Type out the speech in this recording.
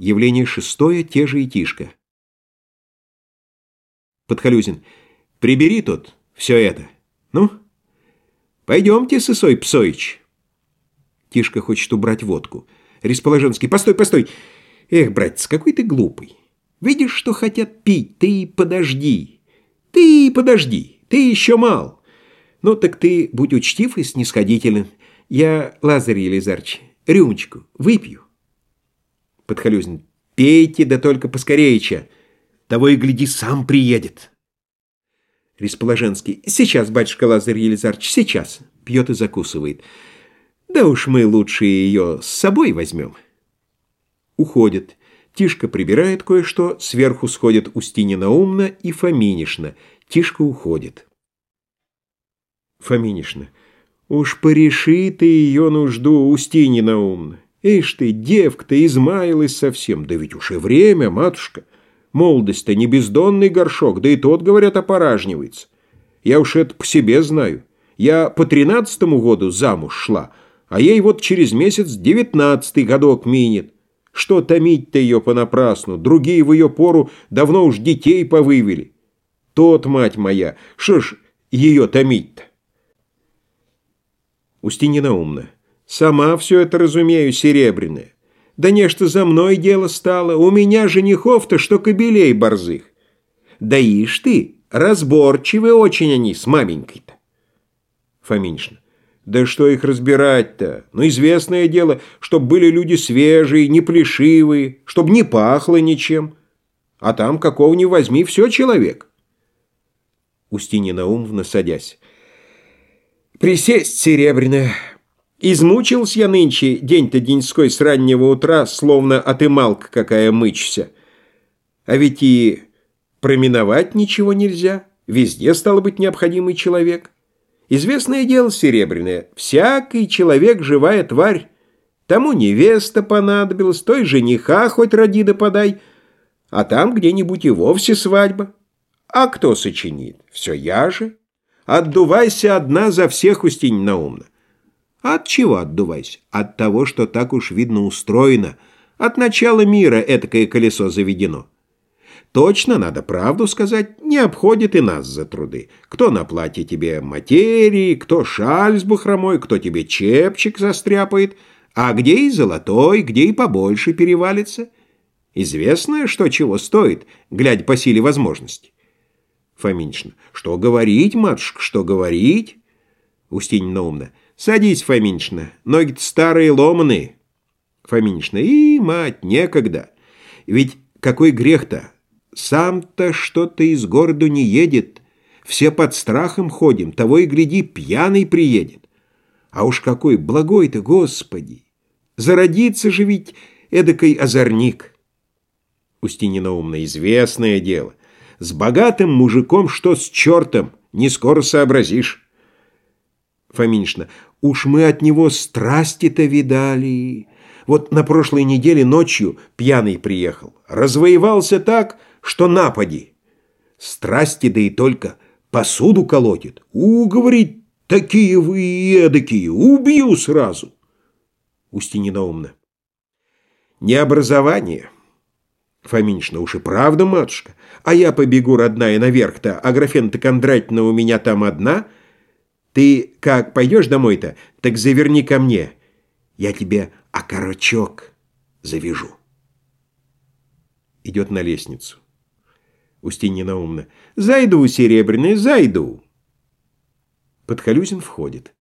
Явление шестое, те же и Тишка. Подхалюзин. Прибери тут все это. Ну, пойдемте, Сысой Псоич. Тишка хочет убрать водку. Ресположенский. Постой, постой. Эх, братец, какой ты глупый. Видишь, что хотят пить, ты подожди. Ты подожди, ты еще мал. Ну, так ты будь учтив и снисходителен. Я, Лазарь Елизарч, рюмочку выпью. Подхалюзин. Пейте, да только поскорее, Того и гляди, сам приедет. Ресположенский. Сейчас, батюшка Лазарь Елизарч, сейчас. Пьет и закусывает. Да уж мы лучше ее с собой возьмем. Уходит. Тишка прибирает кое-что, сверху сходят Устинина Умна и Фоминишна. Тишка уходит. Фоминишна. Уж пореши ты ее нужду, Устинина Умна. Ишь ты, девка-то измаялась совсем, да ведь уж и время, матушка. Молодость-то не бездонный горшок, да и тот, говорят, опоражнивается. Я уж это по себе знаю. Я по тринадцатому году замуж шла, а ей вот через месяц девятнадцатый годок минет. Что томить-то ее понапрасну, другие в ее пору давно уж детей повывели. Тот, мать моя, что ж ее томить-то? Устинья умная. Сама все это разумею, серебряная. Да нечто за мной дело стало, у меня женихов-то, что кобелей борзых. Да ишь ты, разборчивы очень они с маменькой-то. Фоминишна. Да что их разбирать-то? Ну, известное дело, чтоб были люди свежие, не плешивые, чтоб не пахло ничем. А там какого ни возьми, все человек. Устинья Наумовна, садясь. Присесть, серебряная. Измучился я нынче день-то деньской с раннего утра, словно отымалка какая мычься. А ведь и проминовать ничего нельзя. Везде стало быть необходимый человек. Известное дело серебряное. Всякий человек – живая тварь. Тому невеста понадобилась, той жениха хоть роди да подай, а там где-нибудь и вовсе свадьба. А кто сочинит? Все я же. Отдувайся одна за всех, Устинь Наумна. От чего отдувайся? От того, что так уж видно устроено. От начала мира этакое колесо заведено. Точно, надо правду сказать, не обходит и нас за труды. Кто на платье тебе материи, кто шаль с бахромой, кто тебе чепчик застряпает, а где и золотой, где и побольше перевалится. Известно, что чего стоит, глядя по силе возможности. Фоминична. Что говорить, матушка, что говорить? Устинья умна. Садись, Фоминична, ноги-то старые ломаные. Фоминична, и, мать, некогда. Ведь какой грех-то? Сам-то что-то из города не едет. Все под страхом ходим, того и гляди, пьяный приедет. А уж какой благой-то, Господи! Зародится же ведь эдакой озорник. Устинина умна, известное дело. С богатым мужиком что с чертом, не скоро сообразишь. Фоминишна, уж мы от него страсти-то видали. Вот на прошлой неделе ночью пьяный приехал. Развоевался так, что напади. Страсти, да и только посуду колотит. У, говорит, такие вы и эдакие, убью сразу. Устинина умна. Не образование. Фоминишна, уж и правда, матушка. А я побегу, родная, наверх-то, а графена-то Кондратьевна у меня там одна — ты как пойдешь домой-то, так заверни ко мне. Я тебе окорочок завяжу. Идет на лестницу. Устинья Наумна. Зайду, Серебряный, зайду. Подхалюзин входит.